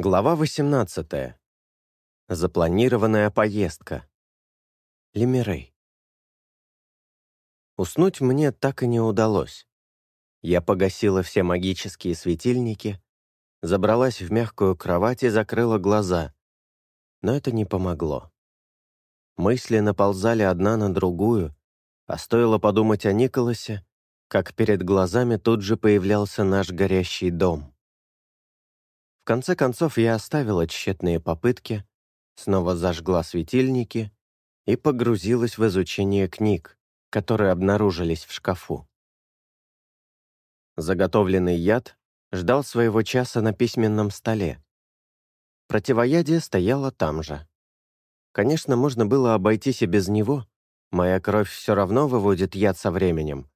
Глава 18. Запланированная поездка. Лемирей. Уснуть мне так и не удалось. Я погасила все магические светильники, забралась в мягкую кровать и закрыла глаза. Но это не помогло. Мысли наползали одна на другую, а стоило подумать о Николасе, как перед глазами тут же появлялся наш горящий дом конце концов, я оставила тщетные попытки, снова зажгла светильники и погрузилась в изучение книг, которые обнаружились в шкафу. Заготовленный яд ждал своего часа на письменном столе. Противоядие стояло там же. Конечно, можно было обойтись и без него, моя кровь все равно выводит яд со временем,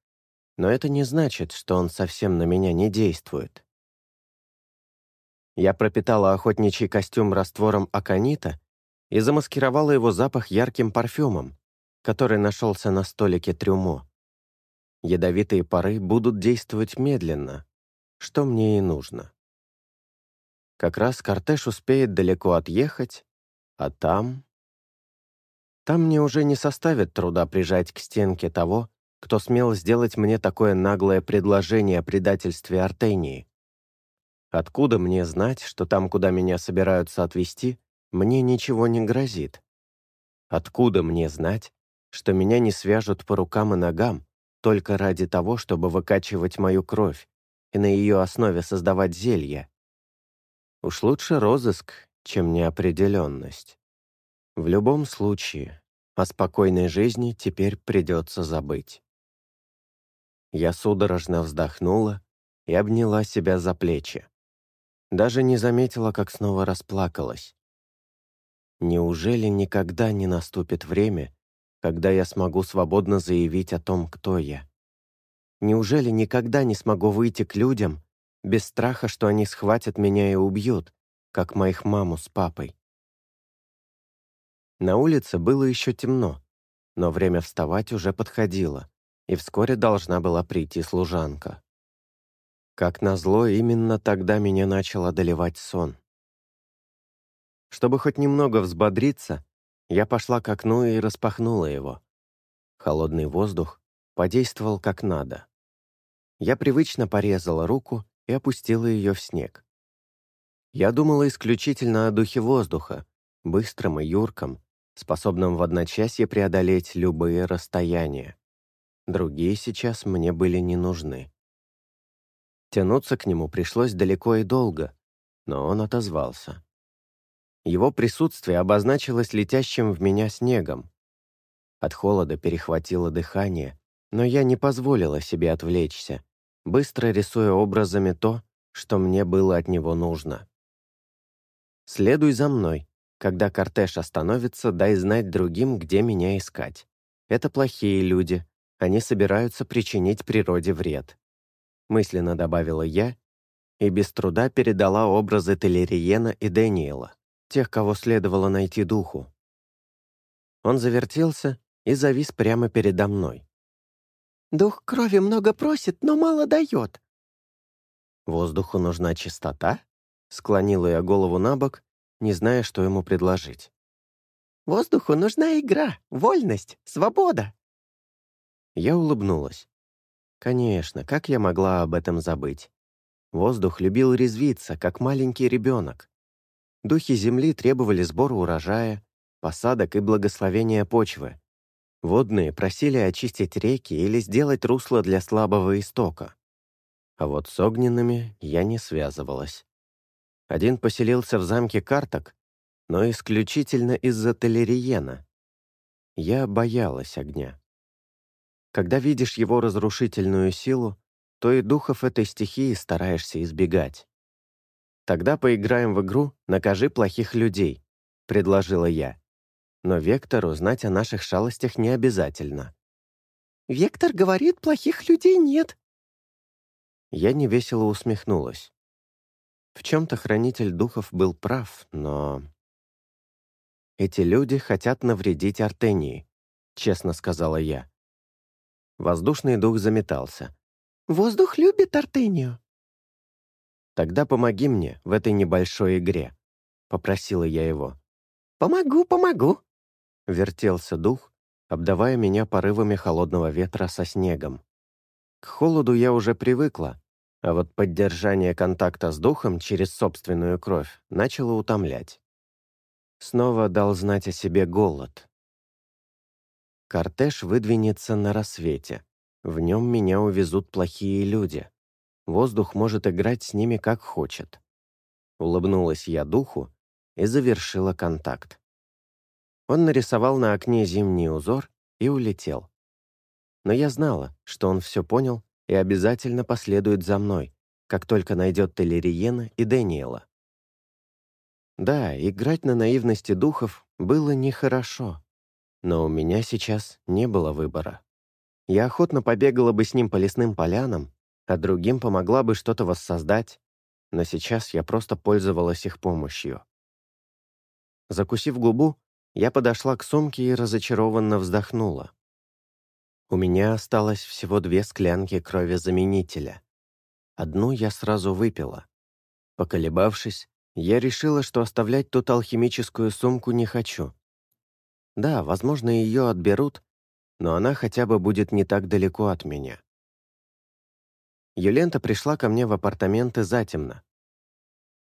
но это не значит, что он совсем на меня не действует. Я пропитала охотничий костюм раствором аконита и замаскировала его запах ярким парфюмом, который нашелся на столике трюмо. Ядовитые пары будут действовать медленно, что мне и нужно. Как раз кортеж успеет далеко отъехать, а там... Там мне уже не составит труда прижать к стенке того, кто смел сделать мне такое наглое предложение о предательстве Артении. Откуда мне знать, что там, куда меня собираются отвезти, мне ничего не грозит? Откуда мне знать, что меня не свяжут по рукам и ногам только ради того, чтобы выкачивать мою кровь и на ее основе создавать зелья? Уж лучше розыск, чем неопределенность. В любом случае, о спокойной жизни теперь придется забыть. Я судорожно вздохнула и обняла себя за плечи. Даже не заметила, как снова расплакалась. Неужели никогда не наступит время, когда я смогу свободно заявить о том, кто я? Неужели никогда не смогу выйти к людям без страха, что они схватят меня и убьют, как моих маму с папой? На улице было еще темно, но время вставать уже подходило, и вскоре должна была прийти служанка. Как назло, именно тогда меня начал одолевать сон. Чтобы хоть немного взбодриться, я пошла к окну и распахнула его. Холодный воздух подействовал как надо. Я привычно порезала руку и опустила ее в снег. Я думала исключительно о духе воздуха, быстром и юрком, способном в одночасье преодолеть любые расстояния. Другие сейчас мне были не нужны. Тянуться к нему пришлось далеко и долго, но он отозвался. Его присутствие обозначилось летящим в меня снегом. От холода перехватило дыхание, но я не позволила себе отвлечься, быстро рисуя образами то, что мне было от него нужно. «Следуй за мной. Когда кортеж остановится, дай знать другим, где меня искать. Это плохие люди. Они собираются причинить природе вред мысленно добавила я и без труда передала образы Телериена и Дэниела, тех, кого следовало найти духу. Он завертелся и завис прямо передо мной. «Дух крови много просит, но мало дает». «Воздуху нужна чистота?» — склонила я голову на бок, не зная, что ему предложить. «Воздуху нужна игра, вольность, свобода». Я улыбнулась. Конечно, как я могла об этом забыть? Воздух любил резвиться, как маленький ребенок. Духи земли требовали сбора урожая, посадок и благословения почвы. Водные просили очистить реки или сделать русло для слабого истока. А вот с огненными я не связывалась. Один поселился в замке карток, но исключительно из-за Телериена. Я боялась огня. Когда видишь его разрушительную силу, то и духов этой стихии стараешься избегать. «Тогда поиграем в игру «Накажи плохих людей», — предложила я. Но Вектору знать о наших шалостях не обязательно. «Вектор говорит, плохих людей нет». Я невесело усмехнулась. В чем-то хранитель духов был прав, но... «Эти люди хотят навредить Артении», — честно сказала я. Воздушный дух заметался. «Воздух любит Артению». Тогда помоги мне в этой небольшой игре», — попросила я его. «Помогу, помогу», — вертелся дух, обдавая меня порывами холодного ветра со снегом. К холоду я уже привыкла, а вот поддержание контакта с духом через собственную кровь начало утомлять. Снова дал знать о себе голод. Кортеж выдвинется на рассвете. В нем меня увезут плохие люди. Воздух может играть с ними как хочет. Улыбнулась я духу и завершила контакт. Он нарисовал на окне зимний узор и улетел. Но я знала, что он все понял и обязательно последует за мной, как только найдет Телериена и Дэниела. Да, играть на наивности духов было нехорошо, но у меня сейчас не было выбора. Я охотно побегала бы с ним по лесным полянам, а другим помогла бы что-то воссоздать, но сейчас я просто пользовалась их помощью. Закусив губу, я подошла к сумке и разочарованно вздохнула. У меня осталось всего две склянки крови-заменителя. Одну я сразу выпила. Поколебавшись, я решила, что оставлять тут алхимическую сумку не хочу. Да, возможно, ее отберут, но она хотя бы будет не так далеко от меня. Юлента пришла ко мне в апартаменты затемно.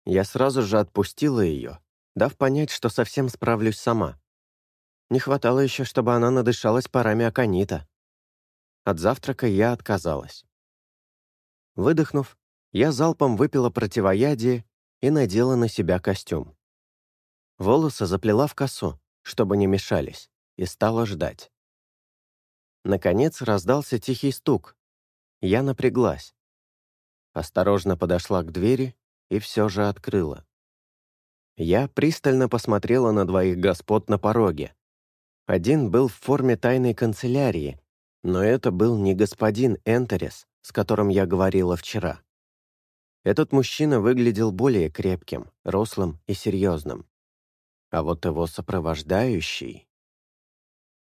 Я сразу же отпустила ее, дав понять, что совсем справлюсь сама. Не хватало еще, чтобы она надышалась парами аконита. От завтрака я отказалась. Выдохнув, я залпом выпила противоядие и надела на себя костюм. Волосы заплела в косу, чтобы не мешались, и стала ждать. Наконец раздался тихий стук. Я напряглась осторожно подошла к двери и все же открыла. Я пристально посмотрела на двоих господ на пороге. Один был в форме тайной канцелярии, но это был не господин Энтерес, с которым я говорила вчера. Этот мужчина выглядел более крепким, рослым и серьезным. А вот его сопровождающий...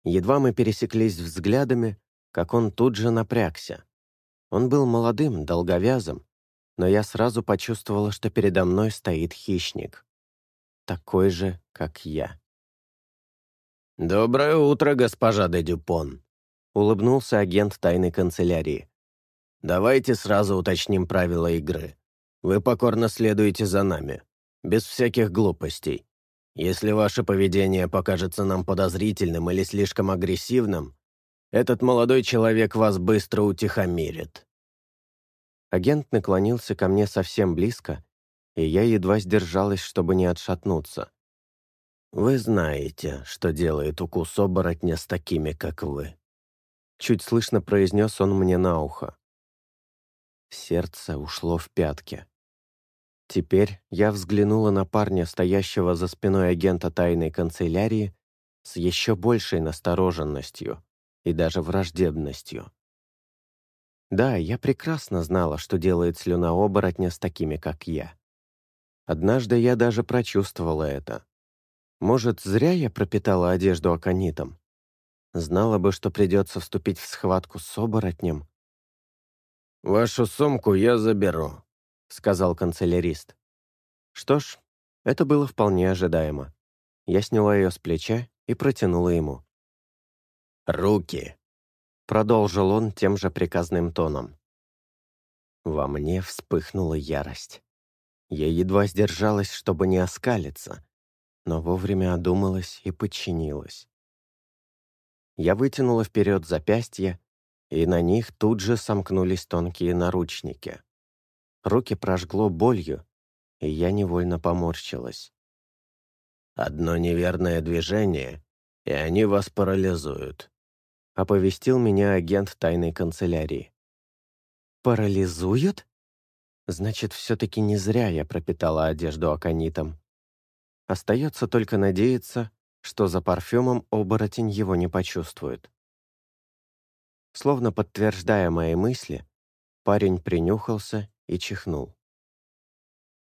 Едва мы пересеклись взглядами, как он тут же напрягся. Он был молодым, долговязым, но я сразу почувствовала, что передо мной стоит хищник. Такой же, как я. «Доброе утро, госпожа де Дюпон», — улыбнулся агент тайной канцелярии. «Давайте сразу уточним правила игры. Вы покорно следуете за нами, без всяких глупостей. Если ваше поведение покажется нам подозрительным или слишком агрессивным, этот молодой человек вас быстро утихомирит». Агент наклонился ко мне совсем близко, и я едва сдержалась, чтобы не отшатнуться. «Вы знаете, что делает укус оборотня с такими, как вы». Чуть слышно произнес он мне на ухо. Сердце ушло в пятки. Теперь я взглянула на парня, стоящего за спиной агента тайной канцелярии, с еще большей настороженностью и даже враждебностью. Да, я прекрасно знала, что делает слюна оборотня с такими, как я. Однажды я даже прочувствовала это. Может, зря я пропитала одежду аконитом? Знала бы, что придется вступить в схватку с оборотнем. «Вашу сумку я заберу», — сказал канцелярист. Что ж, это было вполне ожидаемо. Я сняла ее с плеча и протянула ему. «Руки!» — продолжил он тем же приказным тоном. Во мне вспыхнула ярость. Я едва сдержалась, чтобы не оскалиться, но вовремя одумалась и подчинилась. Я вытянула вперед запястья, и на них тут же сомкнулись тонкие наручники. Руки прожгло болью, и я невольно поморщилась. «Одно неверное движение, и они вас парализуют», оповестил меня агент тайной канцелярии. «Парализуют?» Значит, все-таки не зря я пропитала одежду аконитом. Остается только надеяться, что за парфюмом оборотень его не почувствует. Словно подтверждая мои мысли, парень принюхался и чихнул.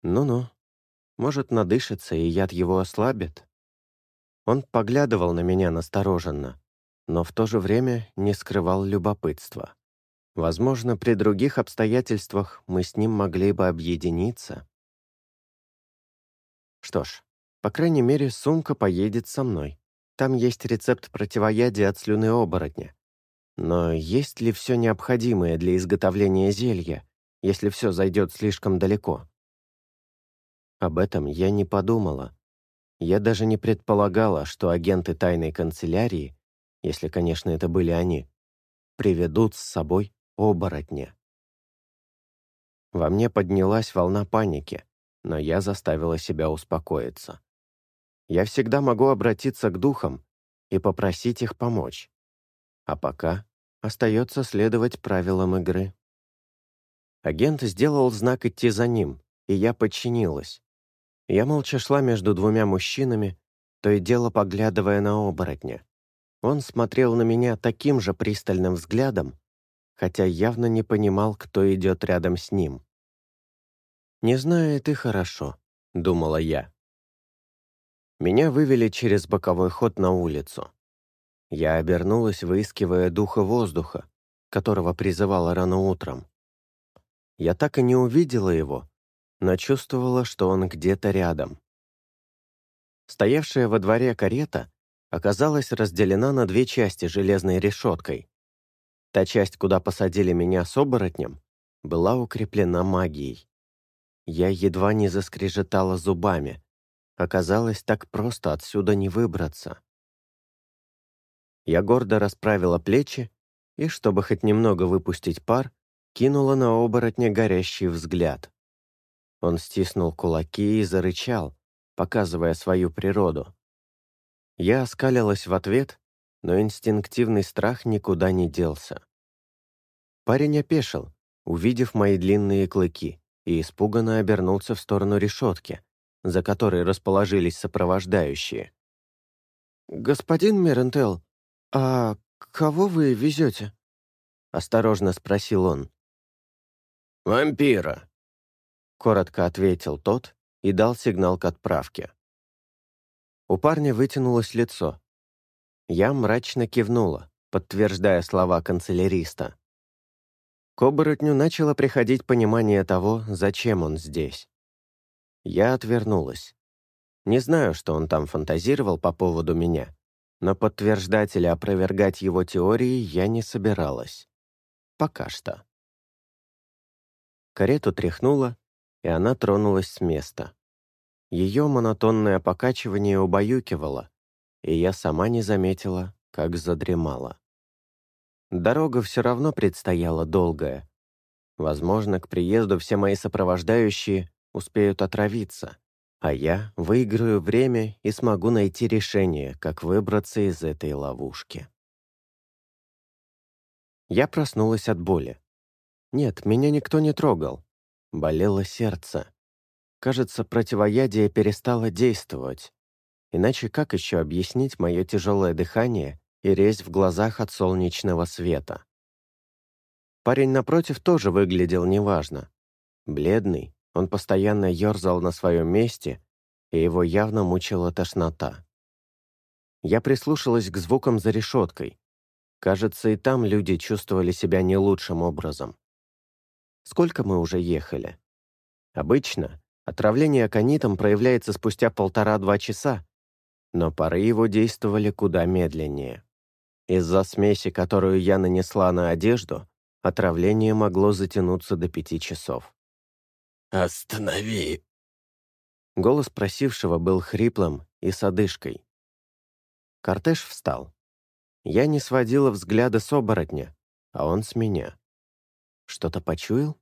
Ну-ну, может, надышится, и яд его ослабит. Он поглядывал на меня настороженно, но в то же время не скрывал любопытства. Возможно, при других обстоятельствах мы с ним могли бы объединиться. Что ж, по крайней мере, сумка поедет со мной. Там есть рецепт противоядия от слюны оборотня. Но есть ли все необходимое для изготовления зелья, если все зайдет слишком далеко? Об этом я не подумала. Я даже не предполагала, что агенты тайной канцелярии, если, конечно, это были они, приведут с собой оборотня. Во мне поднялась волна паники, но я заставила себя успокоиться. Я всегда могу обратиться к духам и попросить их помочь. А пока остается следовать правилам игры. Агент сделал знак идти за ним, и я подчинилась. Я молча шла между двумя мужчинами, то и дело поглядывая на оборотня. Он смотрел на меня таким же пристальным взглядом, хотя явно не понимал, кто идет рядом с ним. «Не знаю, ты хорошо», — думала я. Меня вывели через боковой ход на улицу. Я обернулась, выискивая духа воздуха, которого призывала рано утром. Я так и не увидела его, но чувствовала, что он где-то рядом. Стоявшая во дворе карета оказалась разделена на две части железной решеткой. Та часть, куда посадили меня с оборотнем, была укреплена магией. Я едва не заскрежетала зубами. Оказалось, так просто отсюда не выбраться. Я гордо расправила плечи и, чтобы хоть немного выпустить пар, кинула на оборотня горящий взгляд. Он стиснул кулаки и зарычал, показывая свою природу. Я оскалилась в ответ но инстинктивный страх никуда не делся. Парень опешил, увидев мои длинные клыки, и испуганно обернулся в сторону решетки, за которой расположились сопровождающие. «Господин Мерентел, а кого вы везете?» — осторожно спросил он. «Вампира», — коротко ответил тот и дал сигнал к отправке. У парня вытянулось лицо, я мрачно кивнула, подтверждая слова канцеляриста. К оборотню начало приходить понимание того, зачем он здесь. Я отвернулась. Не знаю, что он там фантазировал по поводу меня, но подтверждать или опровергать его теории я не собиралась. Пока что. Карету тряхнуло, и она тронулась с места. Ее монотонное покачивание убаюкивало, и я сама не заметила, как задремала. Дорога все равно предстояла долгая. Возможно, к приезду все мои сопровождающие успеют отравиться, а я выиграю время и смогу найти решение, как выбраться из этой ловушки. Я проснулась от боли. Нет, меня никто не трогал. Болело сердце. Кажется, противоядие перестало действовать, Иначе как еще объяснить мое тяжелое дыхание и резь в глазах от солнечного света? Парень напротив тоже выглядел неважно. Бледный, он постоянно ерзал на своем месте, и его явно мучила тошнота. Я прислушалась к звукам за решеткой. Кажется, и там люди чувствовали себя не лучшим образом. Сколько мы уже ехали? Обычно отравление аконитом проявляется спустя полтора-два часа, но пары его действовали куда медленнее. Из-за смеси, которую я нанесла на одежду, отравление могло затянуться до пяти часов. «Останови!» Голос просившего был хриплым и с одышкой. Кортеж встал. Я не сводила взгляда с оборотня, а он с меня. Что-то почуял?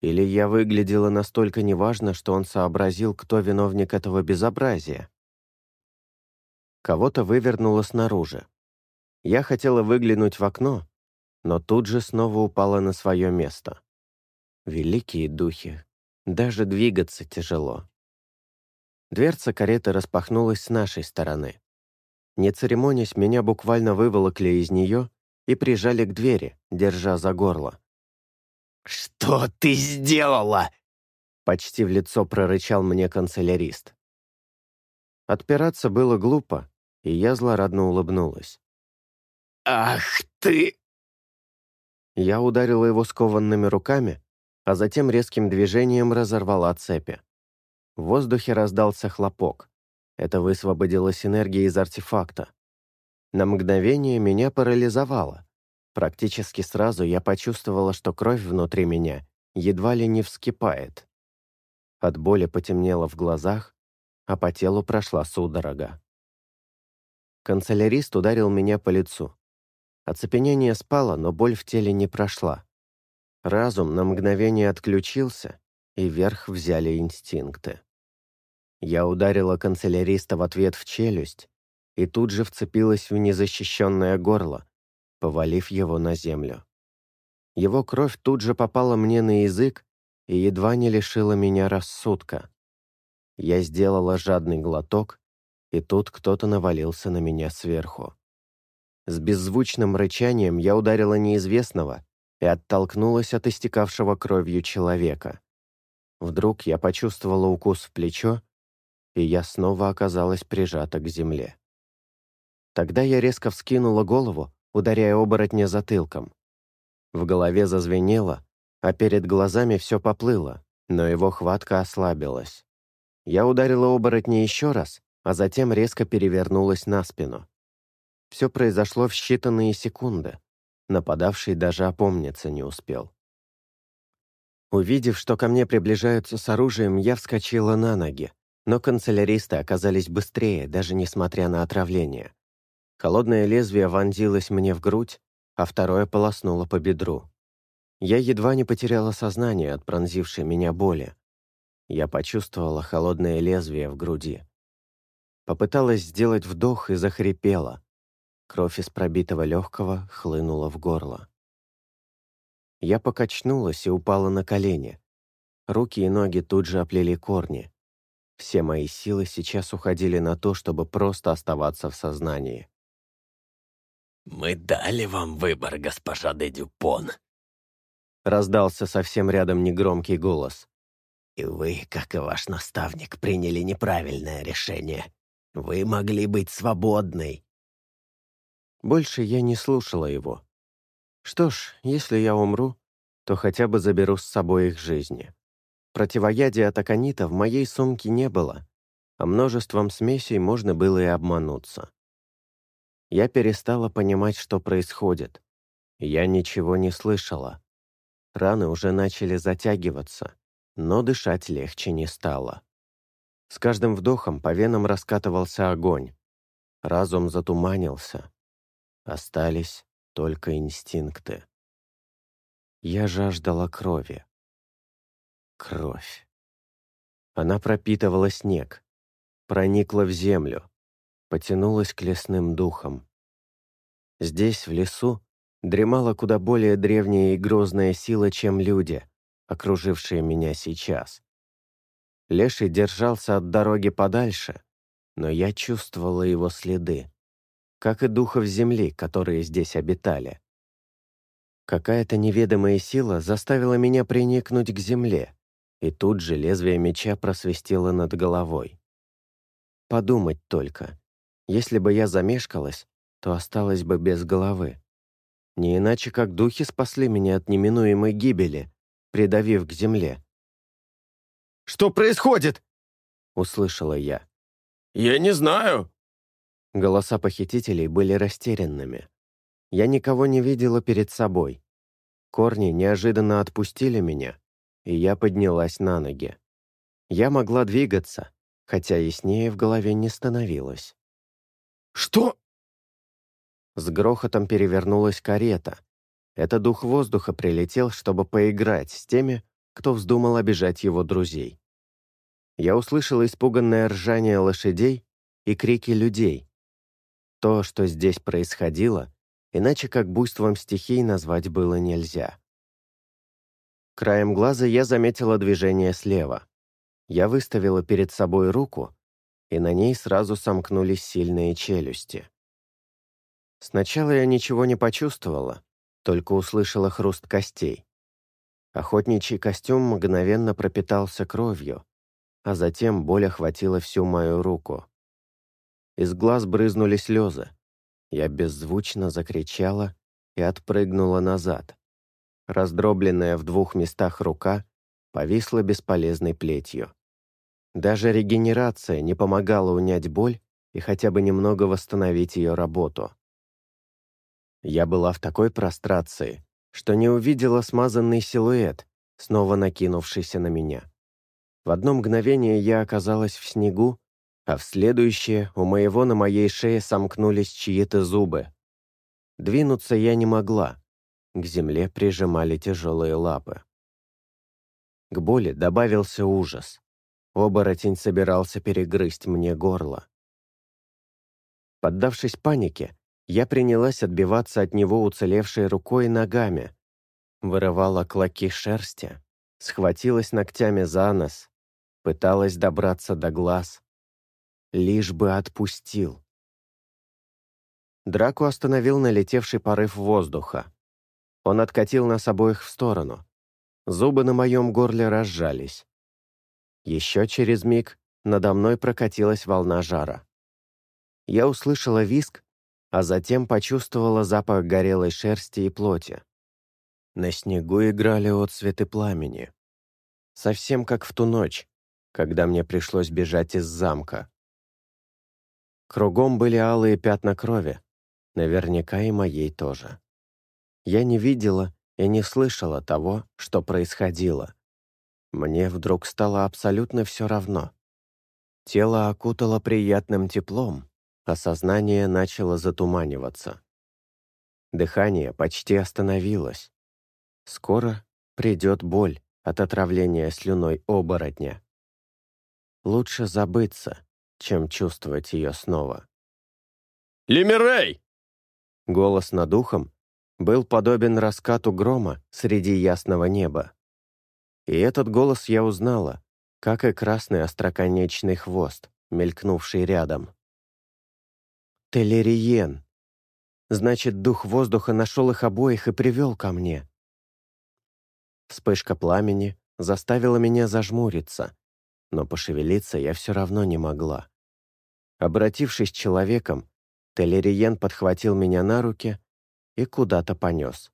Или я выглядела настолько неважно, что он сообразил, кто виновник этого безобразия? Кого-то вывернуло снаружи. Я хотела выглянуть в окно, но тут же снова упала на свое место. Великие духи, даже двигаться тяжело. Дверца кареты распахнулась с нашей стороны. Не церемонясь, меня буквально выволокли из нее и прижали к двери, держа за горло. «Что ты сделала?» Почти в лицо прорычал мне канцелярист. Отпираться было глупо, и я злорадно улыбнулась. «Ах ты!» Я ударила его скованными руками, а затем резким движением разорвала цепи. В воздухе раздался хлопок. Это высвободилось энергия из артефакта. На мгновение меня парализовало. Практически сразу я почувствовала, что кровь внутри меня едва ли не вскипает. От боли потемнело в глазах, а по телу прошла судорога. Канцелярист ударил меня по лицу. Оцепенение спало, но боль в теле не прошла. Разум на мгновение отключился, и вверх взяли инстинкты. Я ударила канцеляриста в ответ в челюсть и тут же вцепилась в незащищенное горло, повалив его на землю. Его кровь тут же попала мне на язык и едва не лишила меня рассудка. Я сделала жадный глоток, и тут кто-то навалился на меня сверху. С беззвучным рычанием я ударила неизвестного и оттолкнулась от истекавшего кровью человека. Вдруг я почувствовала укус в плечо, и я снова оказалась прижата к земле. Тогда я резко вскинула голову, ударяя оборотня затылком. В голове зазвенело, а перед глазами все поплыло, но его хватка ослабилась. Я ударила оборотня еще раз, а затем резко перевернулась на спину. Все произошло в считанные секунды. Нападавший даже опомниться не успел. Увидев, что ко мне приближаются с оружием, я вскочила на ноги, но канцеляристы оказались быстрее, даже несмотря на отравление. Холодное лезвие вонзилось мне в грудь, а второе полоснуло по бедру. Я едва не потеряла сознание от пронзившей меня боли. Я почувствовала холодное лезвие в груди. Попыталась сделать вдох и захрипела. Кровь из пробитого легкого хлынула в горло. Я покачнулась и упала на колени. Руки и ноги тут же оплели корни. Все мои силы сейчас уходили на то, чтобы просто оставаться в сознании. «Мы дали вам выбор, госпожа де Дюпон», — раздался совсем рядом негромкий голос. «И вы, как и ваш наставник, приняли неправильное решение. Вы могли быть свободной». Больше я не слушала его. Что ж, если я умру, то хотя бы заберу с собой их жизни. Противоядия от аконита в моей сумке не было, а множеством смесей можно было и обмануться. Я перестала понимать, что происходит. Я ничего не слышала. Раны уже начали затягиваться, но дышать легче не стало. С каждым вдохом по венам раскатывался огонь. Разум затуманился. Остались только инстинкты. Я жаждала крови. Кровь. Она пропитывала снег, проникла в землю, потянулась к лесным духам. Здесь, в лесу, дремала куда более древняя и грозная сила, чем люди, окружившие меня сейчас. Леший держался от дороги подальше, но я чувствовала его следы, как и духов земли, которые здесь обитали. Какая-то неведомая сила заставила меня приникнуть к земле, и тут же лезвие меча просвистело над головой. Подумать только, если бы я замешкалась, то осталась бы без головы. Не иначе, как духи спасли меня от неминуемой гибели, придавив к земле. «Что происходит?» — услышала я. «Я не знаю». Голоса похитителей были растерянными. Я никого не видела перед собой. Корни неожиданно отпустили меня, и я поднялась на ноги. Я могла двигаться, хотя яснее в голове не становилось. «Что?» С грохотом перевернулась карета. Это дух воздуха прилетел, чтобы поиграть с теми, кто вздумал обижать его друзей. Я услышал испуганное ржание лошадей и крики людей. То, что здесь происходило, иначе как буйством стихий назвать было нельзя. Краем глаза я заметила движение слева. Я выставила перед собой руку, и на ней сразу сомкнулись сильные челюсти. Сначала я ничего не почувствовала, только услышала хруст костей. Охотничий костюм мгновенно пропитался кровью, а затем боль охватила всю мою руку. Из глаз брызнули слезы. Я беззвучно закричала и отпрыгнула назад, раздробленная в двух местах рука повисла бесполезной плетью. Даже регенерация не помогала унять боль и хотя бы немного восстановить ее работу. Я была в такой прострации, что не увидела смазанный силуэт, снова накинувшийся на меня. В одно мгновение я оказалась в снегу, а в следующее у моего на моей шее сомкнулись чьи-то зубы. Двинуться я не могла. К земле прижимали тяжелые лапы. К боли добавился ужас. Оборотень собирался перегрызть мне горло. Поддавшись панике, я принялась отбиваться от него уцелевшей рукой и ногами, вырывала клоки шерсти, схватилась ногтями за нос, пыталась добраться до глаз. Лишь бы отпустил. Драку остановил налетевший порыв воздуха. Он откатил нас обоих в сторону. Зубы на моем горле разжались. Еще через миг надо мной прокатилась волна жара. Я услышала виск, а затем почувствовала запах горелой шерсти и плоти. На снегу играли отцветы пламени. Совсем как в ту ночь, когда мне пришлось бежать из замка. Кругом были алые пятна крови, наверняка и моей тоже. Я не видела и не слышала того, что происходило. Мне вдруг стало абсолютно все равно. Тело окутало приятным теплом, а сознание начало затуманиваться. Дыхание почти остановилось. Скоро придет боль от отравления слюной оборотня. Лучше забыться, чем чувствовать ее снова. «Лимирей!» Голос над ухом был подобен раскату грома среди ясного неба. И этот голос я узнала, как и красный остроконечный хвост, мелькнувший рядом. Телериен. Значит, дух воздуха нашел их обоих и привел ко мне. Вспышка пламени заставила меня зажмуриться, но пошевелиться я все равно не могла. Обратившись человеком, Телериен подхватил меня на руки и куда-то понес.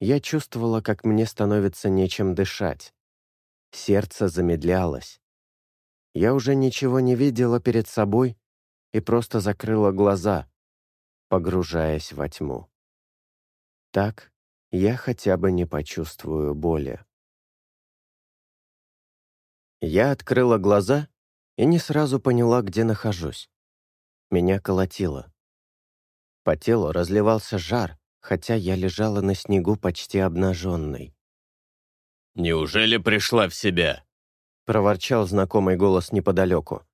Я чувствовала, как мне становится нечем дышать. Сердце замедлялось. Я уже ничего не видела перед собой и просто закрыла глаза, погружаясь во тьму. Так я хотя бы не почувствую боли. Я открыла глаза и не сразу поняла, где нахожусь. Меня колотило. По телу разливался жар, хотя я лежала на снегу почти обнаженной. «Неужели пришла в себя?» — проворчал знакомый голос неподалеку.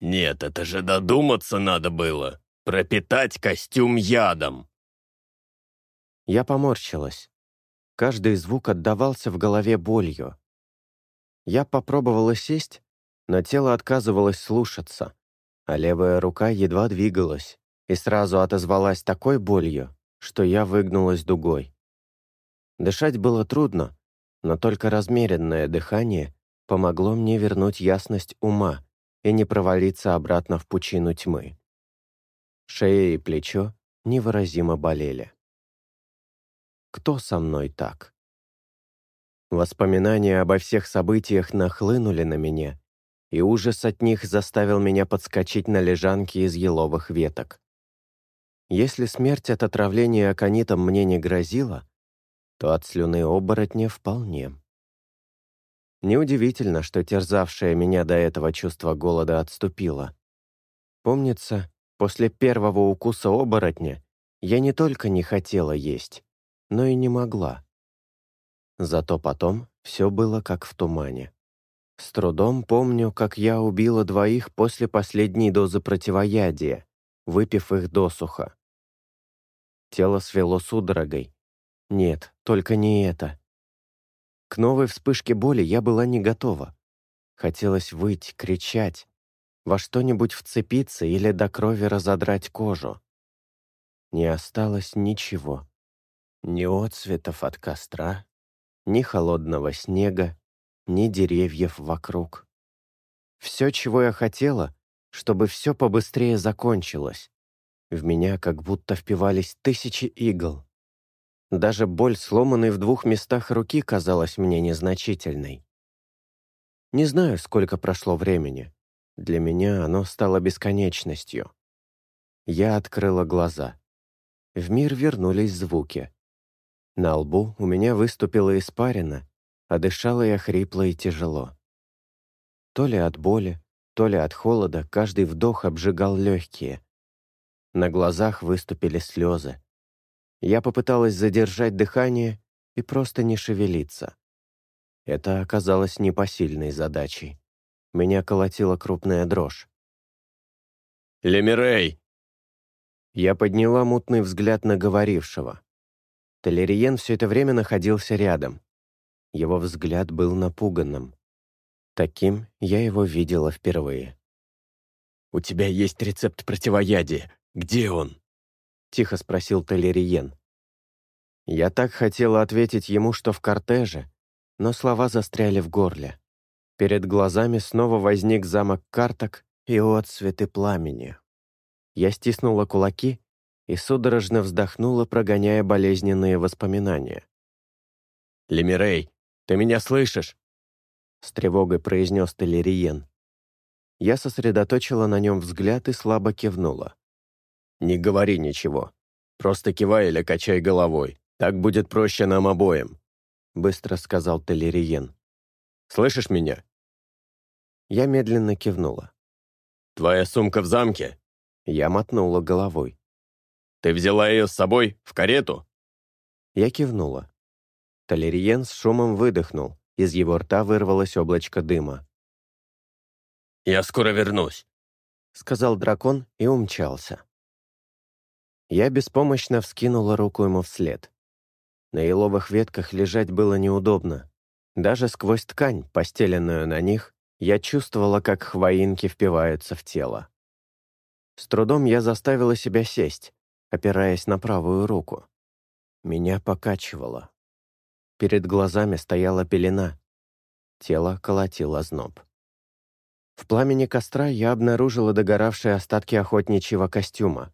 «Нет, это же додуматься надо было. Пропитать костюм ядом». Я поморщилась. Каждый звук отдавался в голове болью. Я попробовала сесть, но тело отказывалось слушаться, а левая рука едва двигалась и сразу отозвалась такой болью, что я выгнулась дугой. Дышать было трудно, но только размеренное дыхание помогло мне вернуть ясность ума и не провалиться обратно в пучину тьмы. Шея и плечо невыразимо болели. Кто со мной так? Воспоминания обо всех событиях нахлынули на меня, и ужас от них заставил меня подскочить на лежанке из еловых веток. Если смерть от отравления аконитом мне не грозила, то от слюны оборотня вполне. Неудивительно, что терзавшее меня до этого чувство голода отступило. Помнится, после первого укуса оборотня я не только не хотела есть, но и не могла. Зато потом все было как в тумане. С трудом помню, как я убила двоих после последней дозы противоядия, выпив их досуха. Тело свело судорогой. Нет, только не это. К новой вспышке боли я была не готова. Хотелось выть, кричать, во что-нибудь вцепиться или до крови разодрать кожу. Не осталось ничего. Ни отцветов от костра, ни холодного снега, ни деревьев вокруг. Все, чего я хотела, чтобы все побыстрее закончилось. В меня как будто впивались тысячи игл. Даже боль, сломанной в двух местах руки, казалась мне незначительной. Не знаю, сколько прошло времени. Для меня оно стало бесконечностью. Я открыла глаза. В мир вернулись звуки. На лбу у меня выступила испарина, а дышала я хрипло и тяжело. То ли от боли, то ли от холода каждый вдох обжигал легкие. На глазах выступили слезы. Я попыталась задержать дыхание и просто не шевелиться. Это оказалось непосильной задачей. Меня колотила крупная дрожь. «Лемирей!» Я подняла мутный взгляд на говорившего. Толериен все это время находился рядом. Его взгляд был напуганным. Таким я его видела впервые. «У тебя есть рецепт противоядия. Где он?» — тихо спросил Толериен. Я так хотела ответить ему, что в кортеже, но слова застряли в горле. Перед глазами снова возник замок карток и отцветы пламени. Я стиснула кулаки и судорожно вздохнула, прогоняя болезненные воспоминания. «Лемирей, ты меня слышишь?» С тревогой произнес Телериен. Я сосредоточила на нем взгляд и слабо кивнула. «Не говори ничего. Просто кивай или качай головой. Так будет проще нам обоим», — быстро сказал Телериен. «Слышишь меня?» Я медленно кивнула. «Твоя сумка в замке?» Я мотнула головой. «Ты взяла ее с собой в карету?» Я кивнула. Толериен с шумом выдохнул. Из его рта вырвалось облачко дыма. «Я скоро вернусь», — сказал дракон и умчался. Я беспомощно вскинула руку ему вслед. На еловых ветках лежать было неудобно. Даже сквозь ткань, постеленную на них, я чувствовала, как хвоинки впиваются в тело. С трудом я заставила себя сесть, опираясь на правую руку. Меня покачивало. Перед глазами стояла пелена. Тело колотило зноб. В пламени костра я обнаружила догоравшие остатки охотничьего костюма.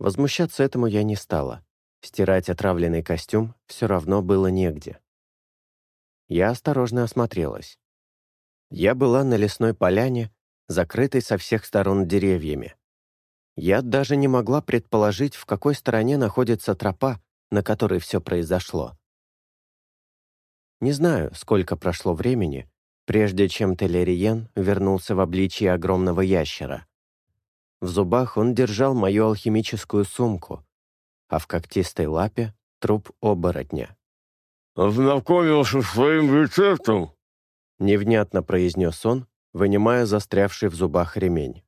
Возмущаться этому я не стала. Стирать отравленный костюм все равно было негде. Я осторожно осмотрелась. Я была на лесной поляне, закрытой со всех сторон деревьями. Я даже не могла предположить, в какой стороне находится тропа, на которой все произошло. Не знаю, сколько прошло времени, прежде чем Телериен вернулся в обличье огромного ящера. В зубах он держал мою алхимическую сумку, а в когтистой лапе — труп оборотня. «Ознакомился с своим рецептом?» — невнятно произнес он, вынимая застрявший в зубах ремень.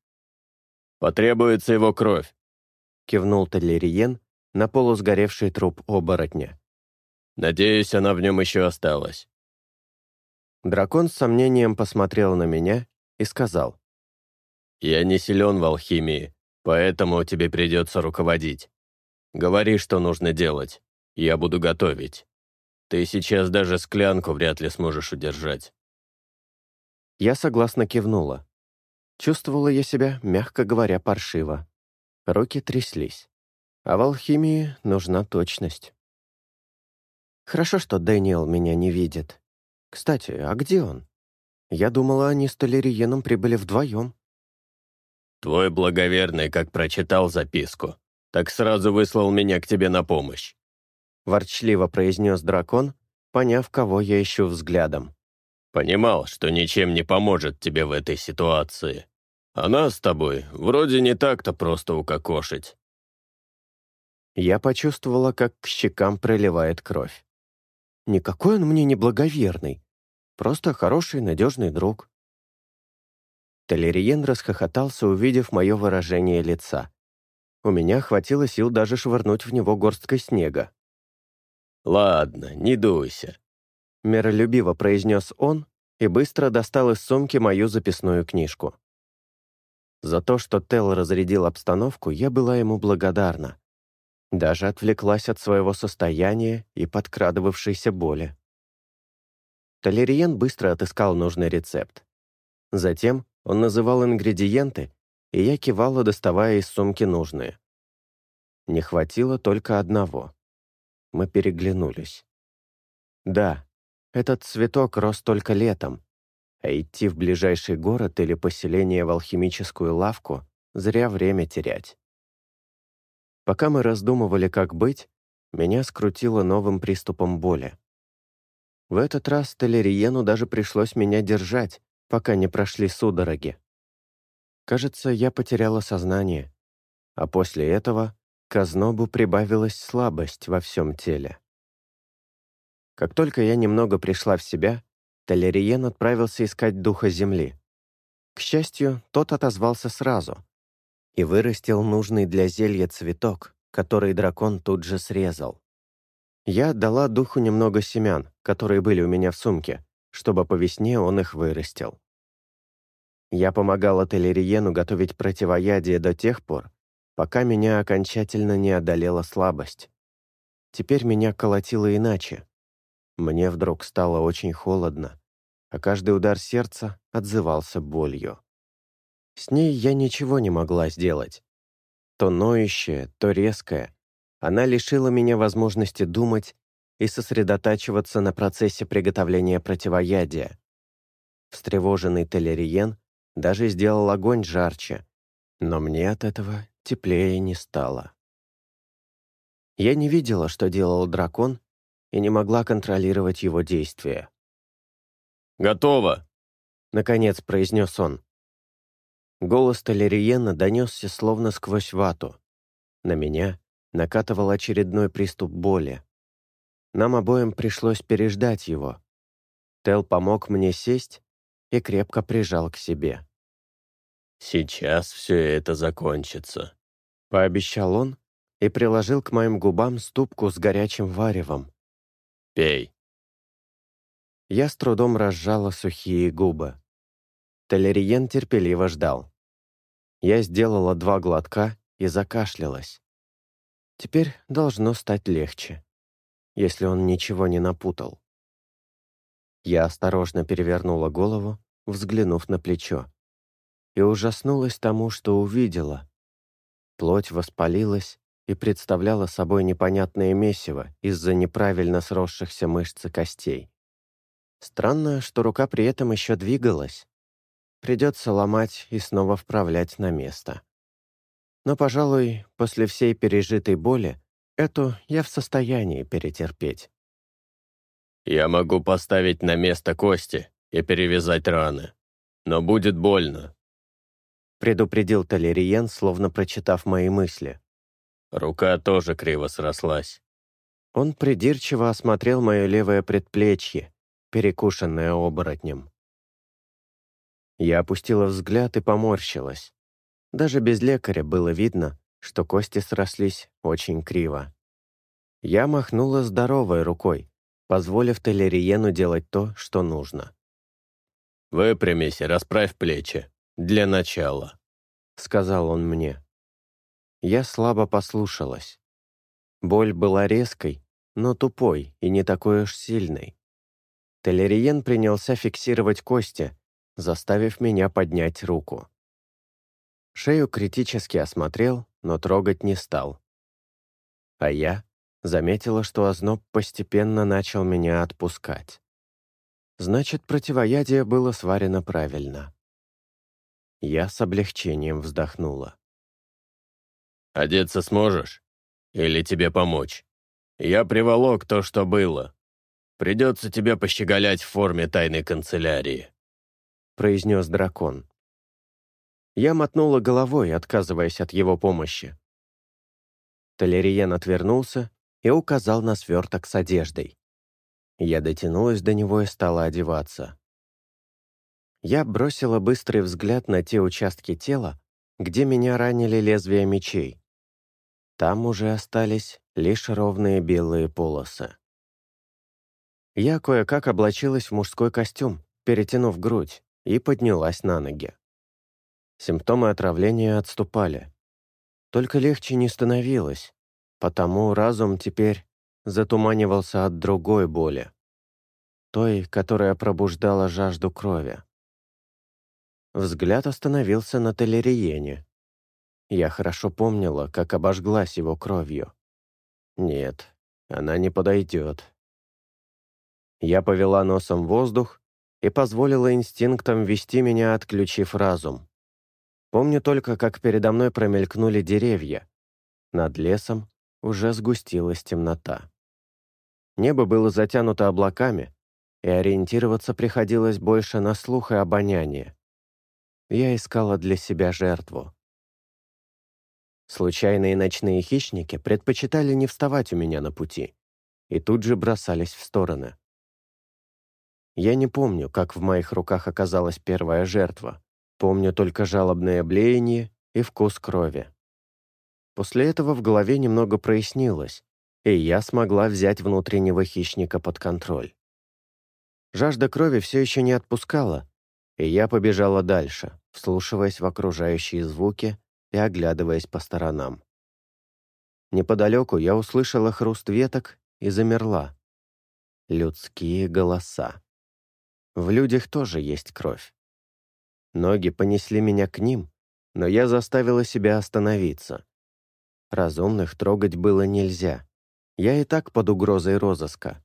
«Потребуется его кровь», — кивнул Телериен на полусгоревший труп оборотня. «Надеюсь, она в нем еще осталась». Дракон с сомнением посмотрел на меня и сказал. «Я не силен в алхимии, поэтому тебе придется руководить. Говори, что нужно делать. Я буду готовить. Ты сейчас даже склянку вряд ли сможешь удержать». Я согласно кивнула. Чувствовала я себя, мягко говоря, паршиво. Руки тряслись. А в алхимии нужна точность. Хорошо, что Дэниел меня не видит. Кстати, а где он? Я думала, они с Толериеном прибыли вдвоем. Твой благоверный, как прочитал записку, так сразу выслал меня к тебе на помощь. Ворчливо произнес дракон, поняв, кого я ищу взглядом. Понимал, что ничем не поможет тебе в этой ситуации. А нас с тобой вроде не так-то просто укокошить. Я почувствовала, как к щекам проливает кровь. Никакой он мне не благоверный. Просто хороший, надежный друг. Толериен расхохотался, увидев мое выражение лица. У меня хватило сил даже швырнуть в него горсткой снега. «Ладно, не дуйся», — миролюбиво произнес он и быстро достал из сумки мою записную книжку. За то, что Тел разрядил обстановку, я была ему благодарна. Даже отвлеклась от своего состояния и подкрадывавшейся боли. Толериен быстро отыскал нужный рецепт. Затем он называл ингредиенты, и я кивала, доставая из сумки нужные. Не хватило только одного. Мы переглянулись. Да, этот цветок рос только летом, а идти в ближайший город или поселение в алхимическую лавку зря время терять. Пока мы раздумывали, как быть, меня скрутило новым приступом боли. В этот раз Телериену даже пришлось меня держать, пока не прошли судороги. Кажется, я потеряла сознание, а после этого к ознобу прибавилась слабость во всем теле. Как только я немного пришла в себя, Талериен отправился искать духа земли. К счастью, тот отозвался сразу и вырастил нужный для зелья цветок, который дракон тут же срезал. Я отдала духу немного семян, которые были у меня в сумке, чтобы по весне он их вырастил. Я помогала Телериену готовить противоядие до тех пор, пока меня окончательно не одолела слабость. Теперь меня колотило иначе. Мне вдруг стало очень холодно, а каждый удар сердца отзывался болью. С ней я ничего не могла сделать. То ноющая, то резкая, она лишила меня возможности думать и сосредотачиваться на процессе приготовления противоядия. Встревоженный Телериен даже сделал огонь жарче, но мне от этого теплее не стало. Я не видела, что делал дракон, и не могла контролировать его действия. «Готово!» — наконец произнес он. Голос Толериена донесся словно сквозь вату. На меня накатывал очередной приступ боли. Нам обоим пришлось переждать его. Тел помог мне сесть и крепко прижал к себе. «Сейчас все это закончится», — пообещал он и приложил к моим губам ступку с горячим варевом. «Пей». Я с трудом разжала сухие губы. Толериен терпеливо ждал. Я сделала два глотка и закашлялась. Теперь должно стать легче, если он ничего не напутал. Я осторожно перевернула голову, взглянув на плечо, и ужаснулась тому, что увидела. Плоть воспалилась и представляла собой непонятное месиво из-за неправильно сросшихся мышц и костей. Странно, что рука при этом еще двигалась. Придется ломать и снова вправлять на место. Но, пожалуй, после всей пережитой боли, эту я в состоянии перетерпеть. «Я могу поставить на место кости и перевязать раны, но будет больно», предупредил Толериен, словно прочитав мои мысли. Рука тоже криво срослась. Он придирчиво осмотрел мое левое предплечье, перекушенное оборотнем. Я опустила взгляд и поморщилась. Даже без лекаря было видно, что кости срослись очень криво. Я махнула здоровой рукой, позволив Телериену делать то, что нужно. «Выпрямись расправь плечи. Для начала», — сказал он мне. Я слабо послушалась. Боль была резкой, но тупой и не такой уж сильной. Телериен принялся фиксировать кости, заставив меня поднять руку. Шею критически осмотрел, но трогать не стал. А я заметила, что озноб постепенно начал меня отпускать. Значит, противоядие было сварено правильно. Я с облегчением вздохнула. «Одеться сможешь? Или тебе помочь? Я приволок то, что было. Придется тебе пощеголять в форме тайной канцелярии», — произнес дракон. Я мотнула головой, отказываясь от его помощи. Толериен отвернулся и указал на сверток с одеждой. Я дотянулась до него и стала одеваться. Я бросила быстрый взгляд на те участки тела, где меня ранили лезвия мечей. Там уже остались лишь ровные белые полосы. Я кое-как облачилась в мужской костюм, перетянув грудь, и поднялась на ноги. Симптомы отравления отступали. Только легче не становилось, потому разум теперь затуманивался от другой боли. Той, которая пробуждала жажду крови. Взгляд остановился на Телериене. Я хорошо помнила, как обожглась его кровью. Нет, Она не подойдет. Я повела носом воздух и позволила инстинктам вести меня, отключив разум. Помню только, как передо мной промелькнули деревья. Над лесом уже сгустилась темнота. Небо было затянуто облаками, и ориентироваться приходилось больше на слух и обоняние. Я искала для себя жертву. Случайные ночные хищники предпочитали не вставать у меня на пути и тут же бросались в стороны. Я не помню, как в моих руках оказалась первая жертва. Помню только жалобное блеяние и вкус крови. После этого в голове немного прояснилось, и я смогла взять внутреннего хищника под контроль. Жажда крови все еще не отпускала, и я побежала дальше, вслушиваясь в окружающие звуки и оглядываясь по сторонам. Неподалеку я услышала хруст веток и замерла. Людские голоса. В людях тоже есть кровь. Ноги понесли меня к ним, но я заставила себя остановиться. Разумных трогать было нельзя. Я и так под угрозой розыска.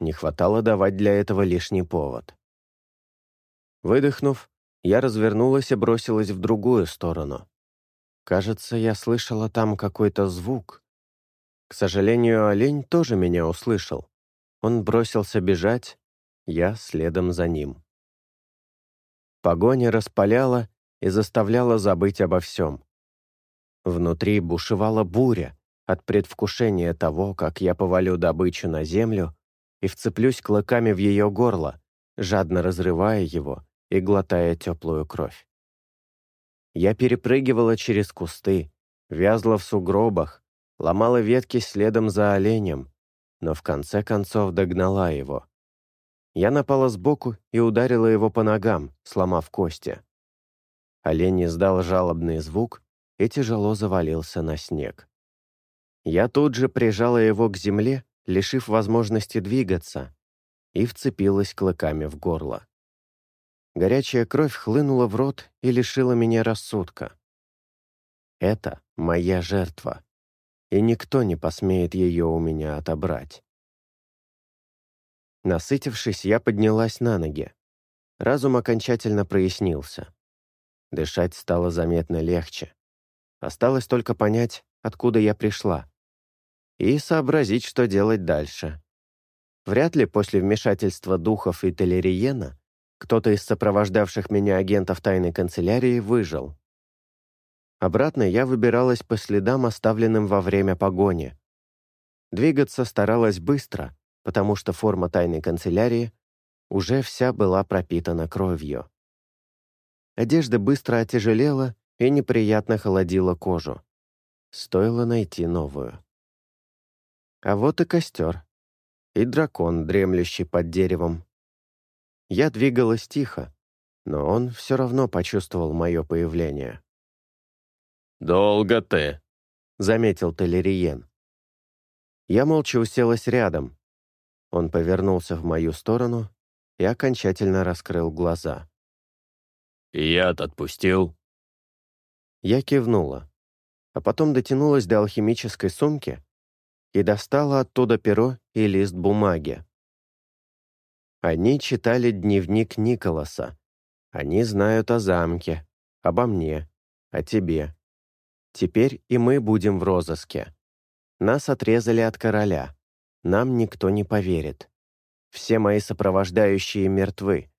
Не хватало давать для этого лишний повод. Выдохнув, я развернулась и бросилась в другую сторону. Кажется, я слышала там какой-то звук. К сожалению, олень тоже меня услышал. Он бросился бежать, я следом за ним. Погоня распаляла и заставляла забыть обо всем. Внутри бушевала буря от предвкушения того, как я повалю добычу на землю и вцеплюсь клыками в ее горло, жадно разрывая его и глотая теплую кровь. Я перепрыгивала через кусты, вязла в сугробах, ломала ветки следом за оленем, но в конце концов догнала его. Я напала сбоку и ударила его по ногам, сломав кости. Олень издал жалобный звук и тяжело завалился на снег. Я тут же прижала его к земле, лишив возможности двигаться, и вцепилась клыками в горло. Горячая кровь хлынула в рот и лишила меня рассудка. Это моя жертва, и никто не посмеет ее у меня отобрать. Насытившись, я поднялась на ноги. Разум окончательно прояснился. Дышать стало заметно легче. Осталось только понять, откуда я пришла. И сообразить, что делать дальше. Вряд ли после вмешательства духов и Телериена кто-то из сопровождавших меня агентов тайной канцелярии выжил. Обратно я выбиралась по следам, оставленным во время погони. Двигаться старалась быстро, потому что форма тайной канцелярии уже вся была пропитана кровью. Одежда быстро отяжелела и неприятно холодила кожу. Стоило найти новую. А вот и костер. И дракон, дремлющий под деревом. Я двигалась тихо, но он все равно почувствовал мое появление. «Долго ты», — заметил Телериен. Я молча уселась рядом. Он повернулся в мою сторону и окончательно раскрыл глаза. «Яд отпустил?» Я кивнула, а потом дотянулась до алхимической сумки и достала оттуда перо и лист бумаги. Они читали дневник Николаса. Они знают о замке, обо мне, о тебе. Теперь и мы будем в розыске. Нас отрезали от короля. Нам никто не поверит. Все мои сопровождающие мертвы.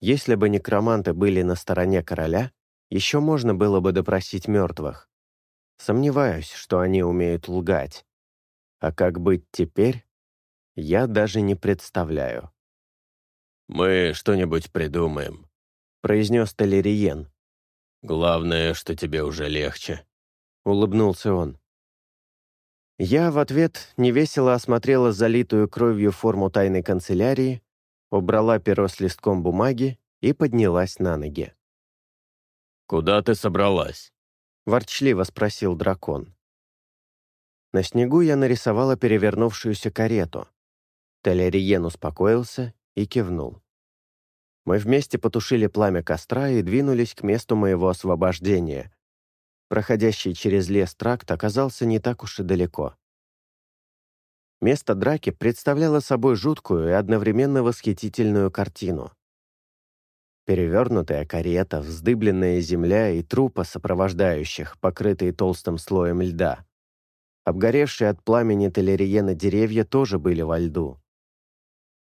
Если бы некроманты были на стороне короля, еще можно было бы допросить мертвых. Сомневаюсь, что они умеют лгать. А как быть теперь, я даже не представляю. «Мы что-нибудь придумаем», — произнес Толериен. «Главное, что тебе уже легче», — улыбнулся он. Я в ответ невесело осмотрела залитую кровью форму тайной канцелярии, убрала перо с листком бумаги и поднялась на ноги. «Куда ты собралась?» — ворчливо спросил дракон. На снегу я нарисовала перевернувшуюся карету. Телериен успокоился и кивнул. Мы вместе потушили пламя костра и двинулись к месту моего освобождения. Проходящий через лес тракт оказался не так уж и далеко. Место драки представляло собой жуткую и одновременно восхитительную картину. Перевернутая карета, вздыбленная земля и трупа сопровождающих, покрытые толстым слоем льда. Обгоревшие от пламени телериена деревья тоже были во льду.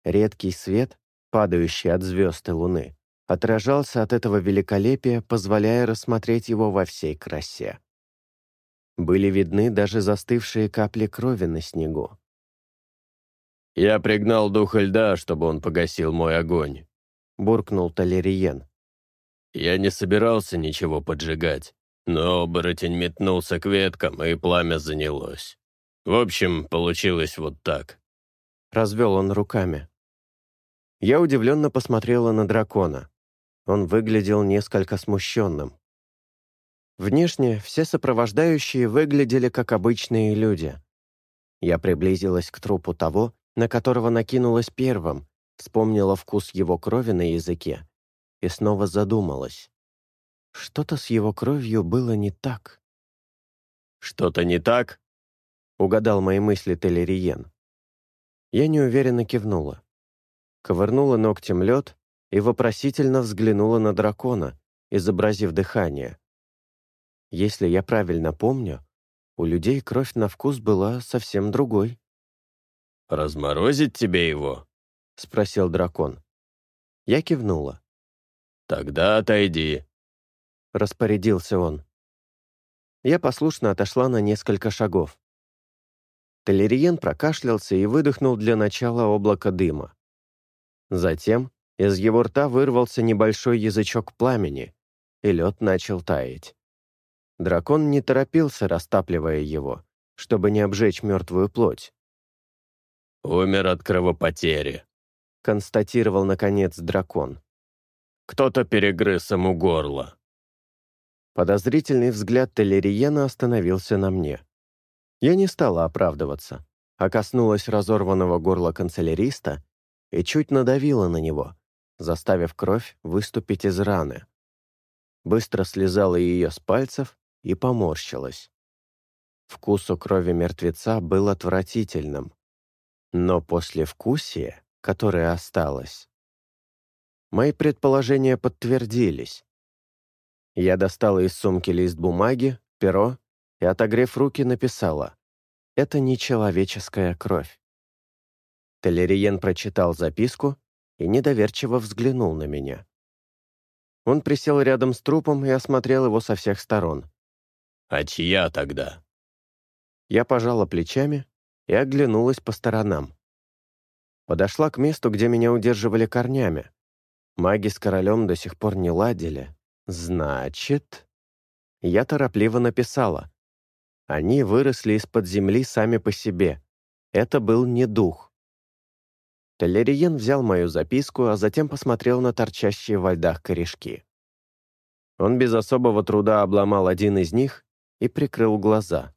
Редкий свет, падающий от звезд и луны, отражался от этого великолепия, позволяя рассмотреть его во всей красе. Были видны даже застывшие капли крови на снегу. «Я пригнал духа льда, чтобы он погасил мой огонь», — буркнул Талериен. «Я не собирался ничего поджигать, но оборотень метнулся к веткам, и пламя занялось. В общем, получилось вот так». Развел он руками. Я удивленно посмотрела на дракона. Он выглядел несколько смущенным. Внешне все сопровождающие выглядели как обычные люди. Я приблизилась к трупу того, на которого накинулась первым, вспомнила вкус его крови на языке и снова задумалась. Что-то с его кровью было не так. «Что-то не так?» — угадал мои мысли Телериен. Я неуверенно кивнула. Ковырнула ногтем лед и вопросительно взглянула на дракона, изобразив дыхание. Если я правильно помню, у людей кровь на вкус была совсем другой. «Разморозить тебе его?» — спросил дракон. Я кивнула. «Тогда отойди», — распорядился он. Я послушно отошла на несколько шагов. Телериен прокашлялся и выдохнул для начала облако дыма. Затем из его рта вырвался небольшой язычок пламени, и лед начал таять. Дракон не торопился, растапливая его, чтобы не обжечь мертвую плоть. «Умер от кровопотери», — констатировал, наконец, дракон. «Кто-то перегрыз ему горло». Подозрительный взгляд Телериена остановился на мне. Я не стала оправдываться, а коснулась разорванного горла канцеляриста и чуть надавила на него, заставив кровь выступить из раны. Быстро слезала ее с пальцев и поморщилась. Вкус у крови мертвеца был отвратительным, но послевкусие, которое осталось, мои предположения подтвердились. Я достала из сумки лист бумаги, перо и, отогрев руки, написала «Это не человеческая кровь». Телериен прочитал записку и недоверчиво взглянул на меня. Он присел рядом с трупом и осмотрел его со всех сторон. «А чья тогда?» Я пожала плечами и оглянулась по сторонам. Подошла к месту, где меня удерживали корнями. Маги с королем до сих пор не ладили. Значит... Я торопливо написала. Они выросли из-под земли сами по себе. Это был не дух. Толериен взял мою записку, а затем посмотрел на торчащие во льдах корешки. Он без особого труда обломал один из них и прикрыл глаза.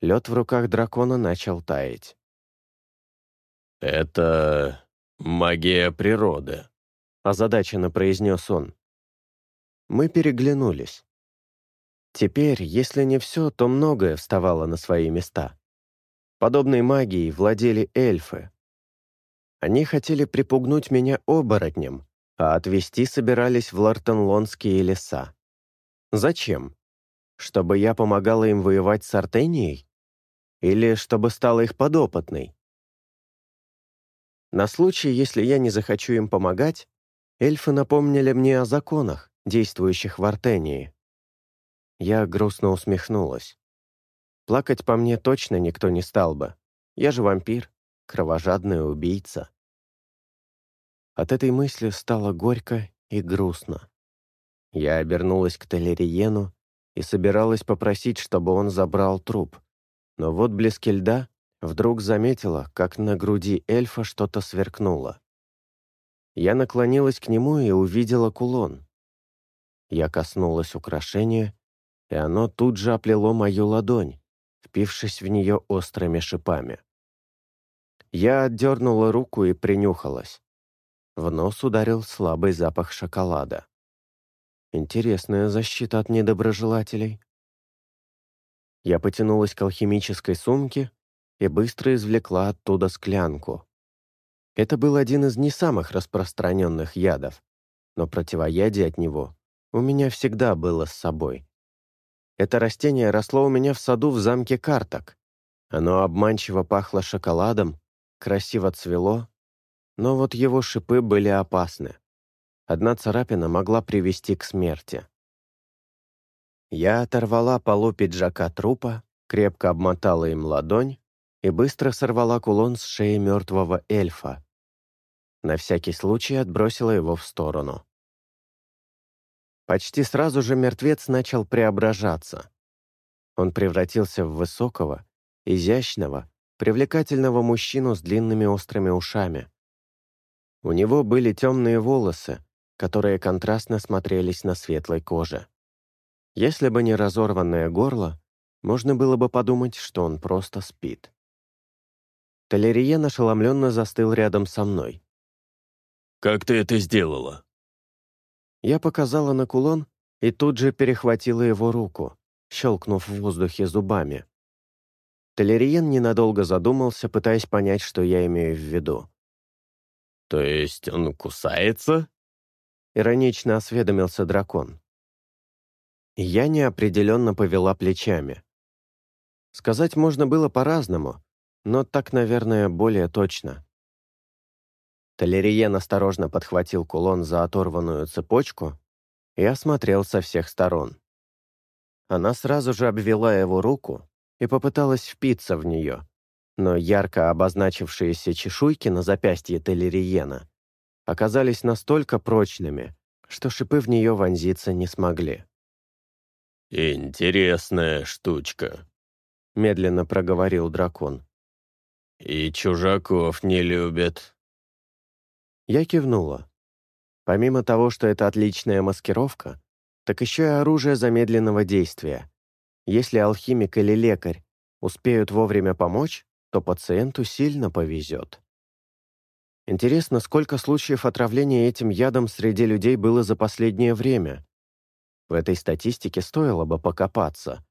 Лед в руках дракона начал таять. «Это магия природы», — озадаченно произнес он. Мы переглянулись. Теперь, если не все, то многое вставало на свои места. Подобной магией владели эльфы. Они хотели припугнуть меня оборотнем, а отвезти собирались в Лартенлонские леса. Зачем? Чтобы я помогала им воевать с Артенией? Или чтобы стала их подопытной? На случай, если я не захочу им помогать, эльфы напомнили мне о законах, действующих в Артении. Я грустно усмехнулась. Плакать по мне точно никто не стал бы. Я же вампир, кровожадный убийца. От этой мысли стало горько и грустно. Я обернулась к Телериену и собиралась попросить, чтобы он забрал труп. Но вот блески льда вдруг заметила, как на груди эльфа что-то сверкнуло. Я наклонилась к нему и увидела кулон. Я коснулась украшения, и оно тут же оплело мою ладонь, впившись в нее острыми шипами. Я отдернула руку и принюхалась. В нос ударил слабый запах шоколада. Интересная защита от недоброжелателей. Я потянулась к алхимической сумке и быстро извлекла оттуда склянку. Это был один из не самых распространенных ядов, но противоядие от него у меня всегда было с собой. Это растение росло у меня в саду в замке Карток. Оно обманчиво пахло шоколадом, красиво цвело, но вот его шипы были опасны. Одна царапина могла привести к смерти. Я оторвала полу пиджака трупа, крепко обмотала им ладонь и быстро сорвала кулон с шеи мертвого эльфа. На всякий случай отбросила его в сторону. Почти сразу же мертвец начал преображаться. Он превратился в высокого, изящного, привлекательного мужчину с длинными острыми ушами. У него были темные волосы, которые контрастно смотрелись на светлой коже. Если бы не разорванное горло, можно было бы подумать, что он просто спит. Толериен ошеломленно застыл рядом со мной. «Как ты это сделала?» Я показала на кулон и тут же перехватила его руку, щелкнув в воздухе зубами. Толериен ненадолго задумался, пытаясь понять, что я имею в виду. «То есть он кусается?» Иронично осведомился дракон. Я неопределенно повела плечами. Сказать можно было по-разному, но так, наверное, более точно. Толериен осторожно подхватил кулон за оторванную цепочку и осмотрел со всех сторон. Она сразу же обвела его руку и попыталась впиться в нее, но ярко обозначившиеся чешуйки на запястье Телериена оказались настолько прочными, что шипы в нее вонзиться не смогли. «Интересная штучка», — медленно проговорил дракон. «И чужаков не любят». Я кивнула. Помимо того, что это отличная маскировка, так еще и оружие замедленного действия. Если алхимик или лекарь успеют вовремя помочь, то пациенту сильно повезет. Интересно, сколько случаев отравления этим ядом среди людей было за последнее время? В этой статистике стоило бы покопаться,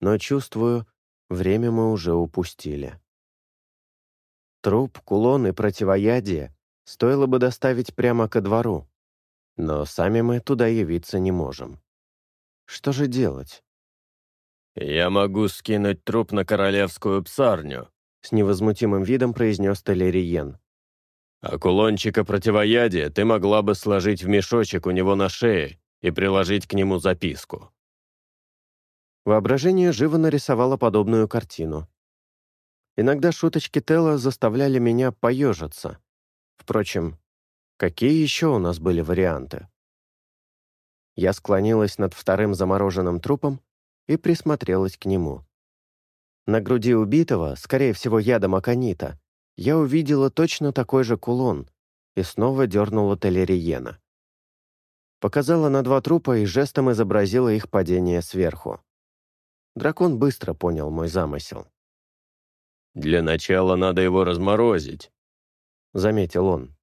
но, чувствую, время мы уже упустили. Труп, кулон и противоядие стоило бы доставить прямо ко двору, но сами мы туда явиться не можем. Что же делать? «Я могу скинуть труп на королевскую псарню», с невозмутимым видом произнес Толериен. «А кулончика противоядия ты могла бы сложить в мешочек у него на шее и приложить к нему записку». Воображение живо нарисовало подобную картину. Иногда шуточки Телла заставляли меня поежиться. Впрочем, какие еще у нас были варианты? Я склонилась над вторым замороженным трупом и присмотрелась к нему. На груди убитого, скорее всего, ядом аконита, я увидела точно такой же кулон и снова дернула Телериена. Показала на два трупа и жестом изобразила их падение сверху. Дракон быстро понял мой замысел. «Для начала надо его разморозить», — заметил он.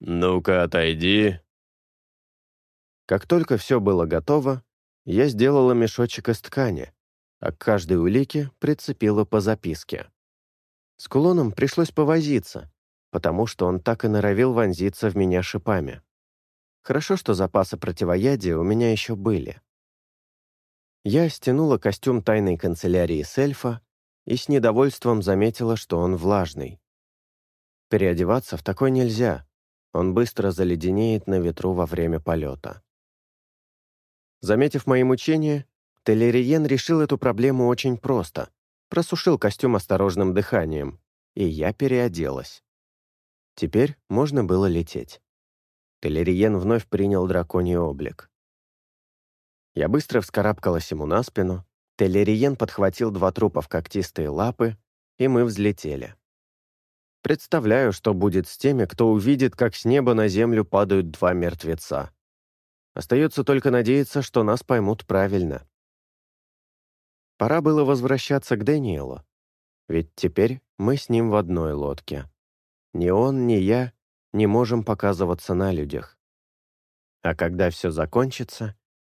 «Ну-ка, отойди». Как только все было готово, я сделала мешочек из ткани, а к каждой улике прицепила по записке. С кулоном пришлось повозиться, потому что он так и норовил вонзиться в меня шипами. Хорошо, что запасы противоядия у меня еще были. Я стянула костюм тайной канцелярии с эльфа и с недовольством заметила, что он влажный. Переодеваться в такой нельзя. Он быстро заледенеет на ветру во время полета. Заметив мои мучения, Телериен решил эту проблему очень просто. Просушил костюм осторожным дыханием, и я переоделась. Теперь можно было лететь. Телериен вновь принял драконий облик. Я быстро вскарабкалась ему на спину, Телериен подхватил два трупа в когтистые лапы, и мы взлетели. Представляю, что будет с теми, кто увидит, как с неба на землю падают два мертвеца. Остается только надеяться, что нас поймут правильно. Пора было возвращаться к Дэниелу, ведь теперь мы с ним в одной лодке. Ни он, ни я не можем показываться на людях. А когда все закончится,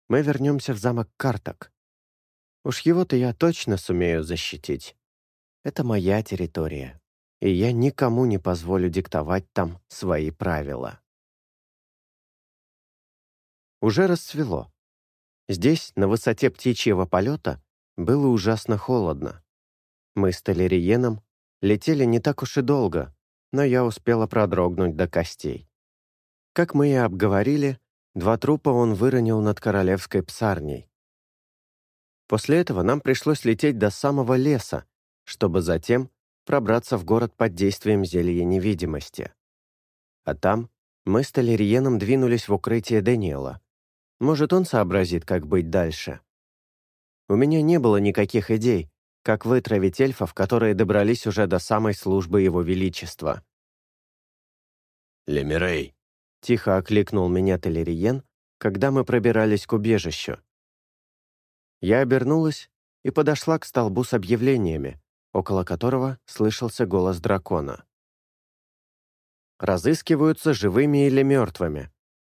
мы вернемся в замок Карток. Уж его-то я точно сумею защитить. Это моя территория, и я никому не позволю диктовать там свои правила. Уже расцвело. Здесь, на высоте птичьего полета, было ужасно холодно. Мы с Толериеном летели не так уж и долго, но я успела продрогнуть до костей. Как мы и обговорили, два трупа он выронил над королевской псарней. После этого нам пришлось лететь до самого леса, чтобы затем пробраться в город под действием зелья невидимости. А там мы с Толериеном двинулись в укрытие Дэниела. Может, он сообразит, как быть дальше. У меня не было никаких идей, как вытравить эльфов, которые добрались уже до самой службы Его Величества. «Лемирей!» — тихо окликнул меня Телериен, когда мы пробирались к убежищу. Я обернулась и подошла к столбу с объявлениями, около которого слышался голос дракона. Разыскиваются живыми или мертвыми.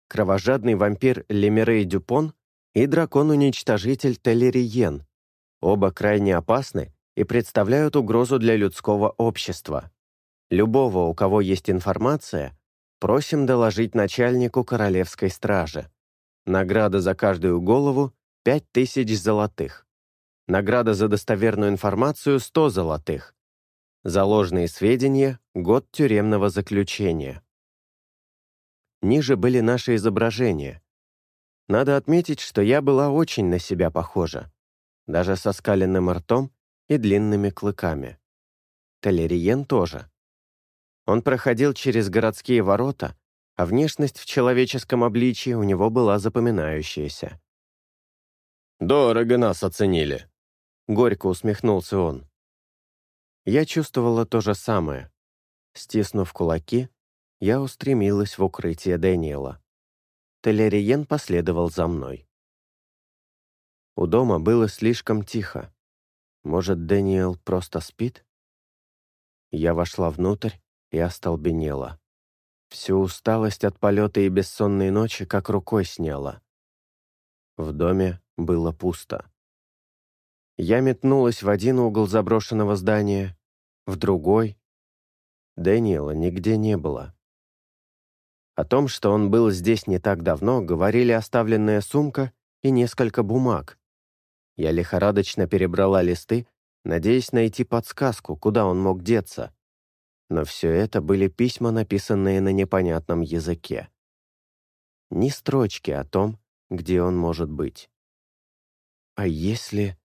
Кровожадный вампир Лемирей Дюпон и дракон-уничтожитель Телериен, Оба крайне опасны и представляют угрозу для людского общества. Любого, у кого есть информация, просим доложить начальнику королевской стражи. Награда за каждую голову — 5000 золотых. Награда за достоверную информацию — 100 золотых. За ложные сведения — год тюремного заключения. Ниже были наши изображения. Надо отметить, что я была очень на себя похожа даже со скаленным ртом и длинными клыками. Талериен тоже. Он проходил через городские ворота, а внешность в человеческом обличии у него была запоминающаяся. «Дорого нас оценили», — горько усмехнулся он. Я чувствовала то же самое. Стиснув кулаки, я устремилась в укрытие Дэниела. Телериен последовал за мной. У дома было слишком тихо. Может, Дэниел просто спит? Я вошла внутрь и остолбенела. Всю усталость от полета и бессонной ночи как рукой сняла. В доме было пусто. Я метнулась в один угол заброшенного здания, в другой. Дэниела нигде не было. О том, что он был здесь не так давно, говорили оставленная сумка и несколько бумаг, я лихорадочно перебрала листы, надеясь найти подсказку, куда он мог деться. Но все это были письма, написанные на непонятном языке. Ни строчки о том, где он может быть. А если...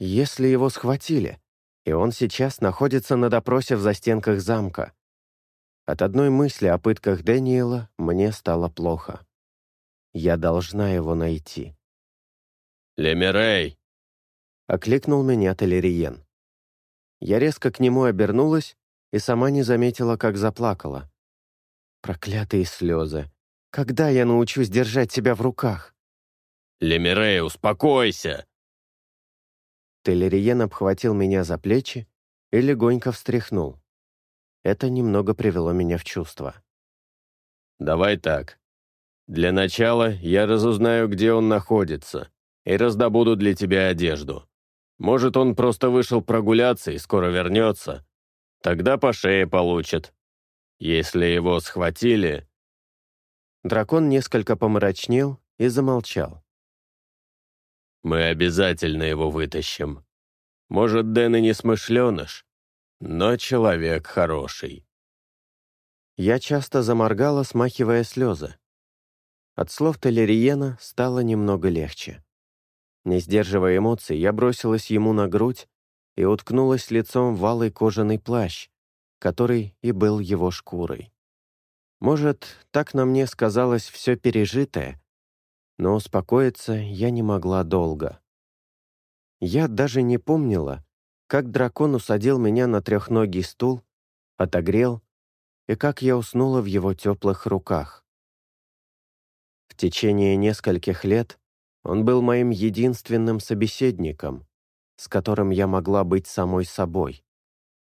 Если его схватили, и он сейчас находится на допросе в застенках замка? От одной мысли о пытках Дэниела мне стало плохо. Я должна его найти. «Лемирей!» — окликнул меня Телериен. Я резко к нему обернулась и сама не заметила, как заплакала. Проклятые слезы. Когда я научусь держать себя в руках? «Лемирей, успокойся!» Телериен обхватил меня за плечи и легонько встряхнул. Это немного привело меня в чувство. «Давай так. Для начала я разузнаю, где он находится и раздобуду для тебя одежду. Может, он просто вышел прогуляться и скоро вернется. Тогда по шее получит. Если его схватили...» Дракон несколько помрачнел и замолчал. «Мы обязательно его вытащим. Может, Дэн и не смышленыш, но человек хороший». Я часто заморгала, смахивая слезы. От слов Телериена стало немного легче. Не сдерживая эмоций, я бросилась ему на грудь и уткнулась лицом в валый кожаный плащ, который и был его шкурой. Может, так на мне сказалось все пережитое, но успокоиться я не могла долго. Я даже не помнила, как дракон усадил меня на трехногий стул, отогрел, и как я уснула в его теплых руках. В течение нескольких лет он был моим единственным собеседником, с которым я могла быть самой собой.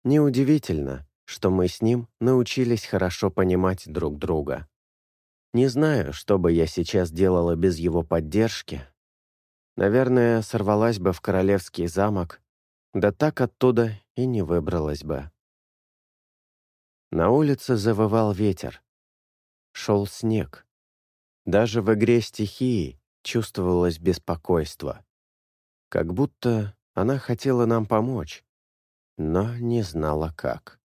Неудивительно, что мы с ним научились хорошо понимать друг друга. Не знаю, что бы я сейчас делала без его поддержки. Наверное, сорвалась бы в королевский замок Да так оттуда и не выбралась бы. На улице завывал ветер. Шел снег. Даже в игре стихии чувствовалось беспокойство. Как будто она хотела нам помочь, но не знала как.